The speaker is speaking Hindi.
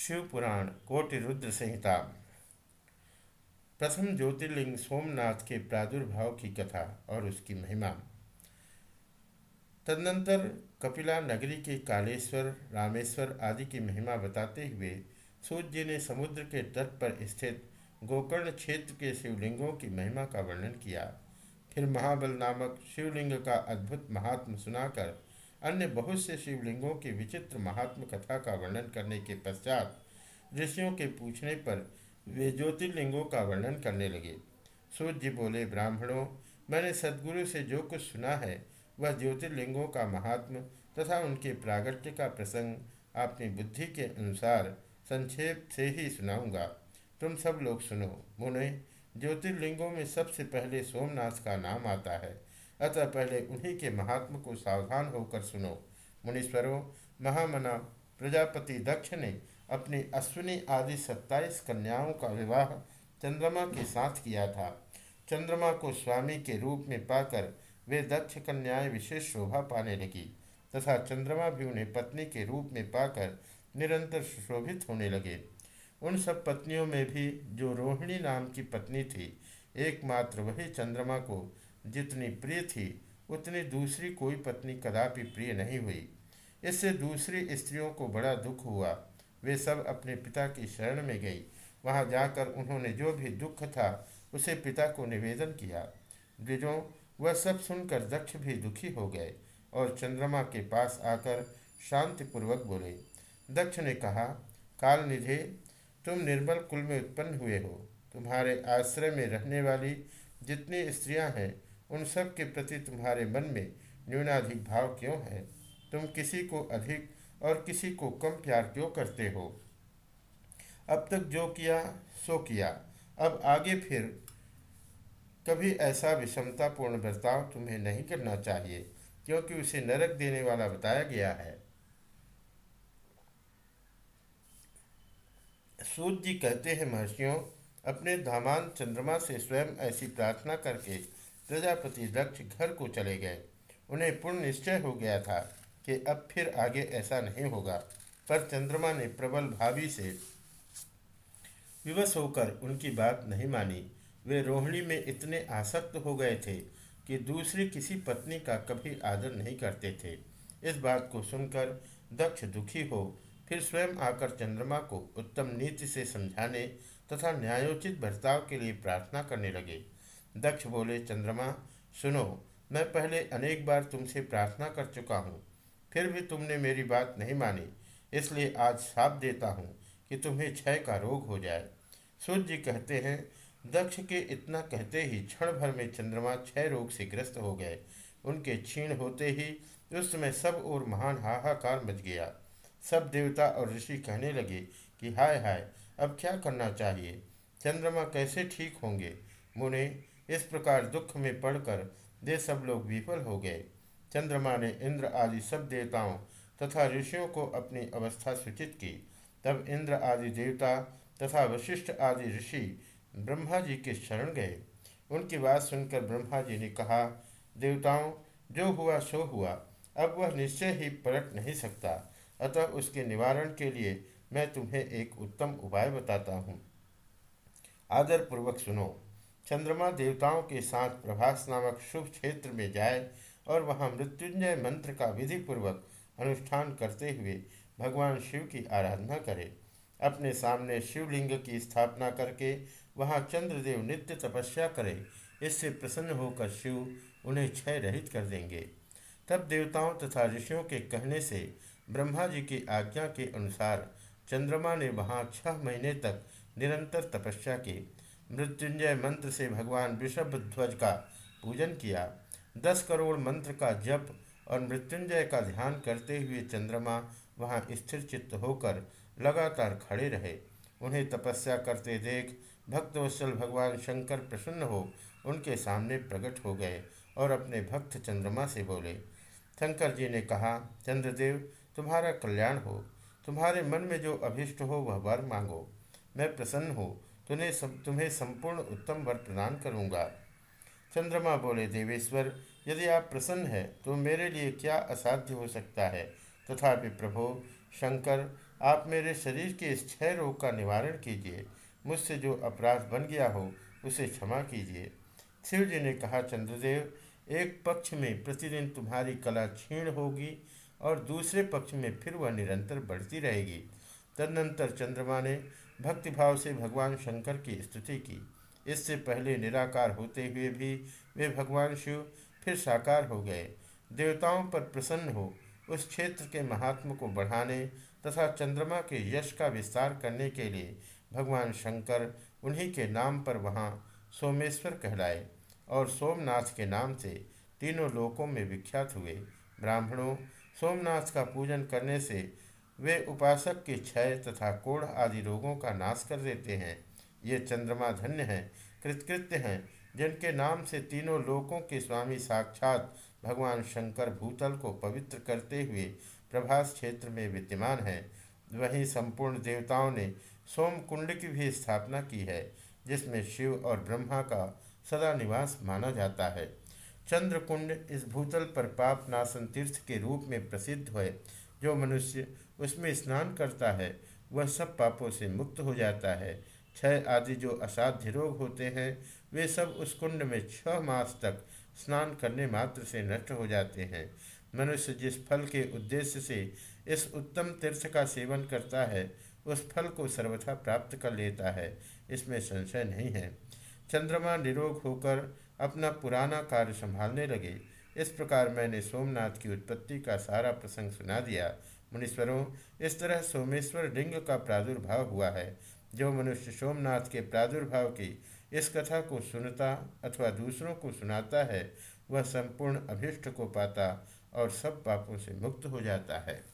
शिव पुराण कोटि रुद्र संहिता। प्रथम ज्योतिर्लिंग सोमनाथ के प्रादुर्भाव की कथा और उसकी महिमा। तदनंतर कपिला नगरी के कालेश्वर, रामेश्वर आदि की महिमा बताते हुए सूर्य ने समुद्र के तट पर स्थित गोकर्ण क्षेत्र के शिवलिंगों की महिमा का वर्णन किया। फिर महाबल नामक शिवलिंग का अद्भुत महात्म सुनाकर अन्य बहुत से शिवलिंगों की विचित्र महात्म कथा का वर्णन करने के पश्चात ऋषियों के पूछने पर वे ज्योतिर्लिंगों का वर्णन करने लगे। सूर्य जी बोले, ब्राह्मणों, मैंने सदगुरु से जो कुछ सुना है, वह ज्योतिर्लिंगों का महात्म तथा उनके प्रागट्य का प्रसंग अपनी बुद्धि के अनुसार संक्षेप से ही सुनाऊँगा। तुम सब लोग सुनो। मुने ज्योतिर्लिंगों में सबसे पहले सोमनाथ का नाम आता है। अतः पहले उन्हीं के महात्म को सावधान होकर सुनो। मुनीश्वरों, महामना, प्रजापति दक्ष ने अपनी अश्विनी आदि सत्ताईस कन्याओं का विवाह चंद्रमा के साथ किया था। चंद्रमा को स्वामी के रूप में पाकर वे दक्ष कन्याएँ विशेष शोभा पाने लगी तथा चंद्रमा भी उन्हें पत्नी के रूप में पाकर निरंतर सुशोभित होने लगे। उन सब पत्नियों में भी जो रोहिणी नाम की पत्नी थी, एकमात्र वही चंद्रमा को जितनी प्रिय थी, उतनी दूसरी कोई पत्नी कदापि प्रिय नहीं हुई। इससे दूसरी स्त्रियों को बड़ा दुख हुआ। वे सब अपने पिता की शरण में गई। वहाँ जाकर उन्होंने जो भी दुख था, उसे पिता को निवेदन किया। द्विजों, वह सब सुनकर दक्ष भी दुखी हो गए और चंद्रमा के पास आकर शांतिपूर्वक बोले, दक्ष ने कहा काल निधे तुम निर्बल कुल में उत्पन्न हुए हो। तुम्हारे आश्रय में रहने वाली जितनी स्त्रियाँ हैं उन सब के प्रति तुम्हारे मन में न्यूनाधिक भाव क्यों है? तुम किसी को अधिक और किसी को कम प्यार क्यों करते हो? अब तक जो किया, सो किया। अब आगे फिर कभी ऐसा विषमतापूर्ण बर्ताव तुम्हें नहीं करना चाहिए, क्योंकि उसे नरक देने वाला बताया गया है। सूर्य जी कहते हैं, महर्षियों, अपने धामान चंद्रमा से स्वयं ऐसी प्रार्थना करके प्रजापति दक्ष घर को चले गए। उन्हें पूर्ण निश्चय हो गया था कि अब फिर आगे ऐसा नहीं होगा। पर चंद्रमा ने प्रबल भावी से विवश होकर उनकी बात नहीं मानी। वे रोहिणी में इतने आसक्त हो गए थे कि दूसरी किसी पत्नी का कभी आदर नहीं करते थे। इस बात को सुनकर दक्ष दुखी हो, फिर स्वयं आकर चंद्रमा को उत्तम नीति से समझाने तथा न्यायोचित बर्ताव के लिए प्रार्थना करने लगे। दक्ष बोले, चंद्रमा, सुनो, मैं पहले अनेक बार तुमसे प्रार्थना कर चुका हूँ, फिर भी तुमने मेरी बात नहीं मानी, इसलिए आज साप देता हूँ कि तुम्हें क्षय का रोग हो जाए। सूर्य जी कहते हैं, दक्ष के इतना कहते ही क्षण भर में चंद्रमा क्षय रोग से ग्रस्त हो गए। उनके क्षीण होते ही उस समय सब और महान हाहाकार मच गया। सब देवता और ऋषि कहने लगे कि, हाय हाय, अब क्या करना चाहिए? चंद्रमा कैसे ठीक होंगे? मुने इस प्रकार दुख में पड़कर वे सब लोग विफल हो गए। चंद्रमा ने इंद्र आदि सब देवताओं तथा ऋषियों को अपनी अवस्था सूचित की। तब इंद्र आदि देवता तथा वशिष्ठ आदि ऋषि ब्रह्मा जी के शरण गए। उनकी बात सुनकर ब्रह्मा जी ने कहा, देवताओं, जो हुआ सो हुआ। अब वह निश्चय ही पलट नहीं सकता। अतः उसके निवारण के लिए मैं तुम्हें एक उत्तम उपाय बताता हूँ। आदरपूर्वक सुनो। चंद्रमा देवताओं के साथ प्रभास नामक शुभ क्षेत्र में जाए और वहाँ मृत्युंजय मंत्र का विधि पूर्वक अनुष्ठान करते हुए भगवान शिव की आराधना करे। अपने सामने शिवलिंग की स्थापना करके वहाँ चंद्रदेव नित्य तपस्या करे, इससे प्रसन्न होकर शिव उन्हें क्षय रहित कर देंगे। तब देवताओं तथा ऋषियों के कहने से ब्रह्मा जी की आज्ञा के अनुसार चंद्रमा ने वहाँ छह महीने तक निरंतर तपस्या की। मृत्युंजय मंत्र से भगवान वृषभ ध्वज का पूजन किया। दस करोड़ मंत्र का जप और मृत्युंजय का ध्यान करते हुए चंद्रमा वहाँ स्थिर चित्त होकर लगातार खड़े रहे। उन्हें तपस्या करते देख भक्तवत्सल भगवान शंकर प्रसन्न हो, उनके सामने प्रकट हो गए और अपने भक्त चंद्रमा से बोले, शंकर जी ने कहा, चंद्रदेव, तुम्हारा कल्याण हो। तुम्हारे मन में जो अभिष्ट हो, वह वर मांगो। मैं प्रसन्न हो तुम्हें तुम्हें संपूर्ण उत्तम वर प्रदान करूँगा। चंद्रमा बोले, देवेश्वर, यदि आप प्रसन्न हैं तो मेरे लिए क्या असाध्य हो सकता है? तथापि प्रभो, शंकर, आप मेरे शरीर के इस क्षय रोग का निवारण कीजिए। मुझसे जो अपराध बन गया हो, उसे क्षमा कीजिए। शिव जी ने कहा, चंद्रदेव, एक पक्ष में प्रतिदिन तुम्हारी कला क्षीण होगी और दूसरे पक्ष में फिर वह निरंतर बढ़ती रहेगी। तदनंतर चंद्रमा ने भक्तिभाव से भगवान शंकर की स्तुति की। इससे पहले निराकार होते हुए भी वे भगवान शिव फिर साकार हो गए। देवताओं पर प्रसन्न हो उस क्षेत्र के महात्म को बढ़ाने तथा चंद्रमा के यश का विस्तार करने के लिए भगवान शंकर उन्हीं के नाम पर वहाँ सोमेश्वर कहलाए और सोमनाथ के नाम से तीनों लोकों में विख्यात हुए। ब्राह्मणों, सोमनाथ का पूजन करने से वे उपासक के क्षय तथा कोढ़ आदि रोगों का नाश कर देते हैं। ये चंद्रमा धन्य हैं, कृतकृत्य हैं, जिनके नाम से तीनों लोकों के स्वामी साक्षात भगवान शंकर भूतल को पवित्र करते हुए प्रभास क्षेत्र में विद्यमान है। वहीं संपूर्ण देवताओं ने सोम कुंड की भी स्थापना की है, जिसमें शिव और ब्रह्मा का सदा निवास माना जाता है। चंद्रकुंड इस भूतल पर पाप नाशन तीर्थ के रूप में प्रसिद्ध है। जो मनुष्य उसमें स्नान करता है, वह सब पापों से मुक्त हो जाता है। क्षय आदि जो असाध्य रोग होते हैं, वे सब उस कुंड में छह मास तक स्नान करने मात्र से नष्ट हो जाते हैं। मनुष्य जिस फल के उद्देश्य से इस उत्तम तीर्थ का सेवन करता है, उस फल को सर्वथा प्राप्त कर लेता है। इसमें संशय नहीं है। चंद्रमा निरोग होकर अपना पुराना कार्य संभालने लगे। इस प्रकार मैंने सोमनाथ की उत्पत्ति का सारा प्रसंग सुना दिया। मुनीश्वरों, इस तरह सोमेश्वर लिंग का प्रादुर्भाव हुआ है। जो मनुष्य सोमनाथ के प्रादुर्भाव की इस कथा को सुनता अथवा दूसरों को सुनाता है, वह संपूर्ण अभिष्ट को पाता और सब पापों से मुक्त हो जाता है।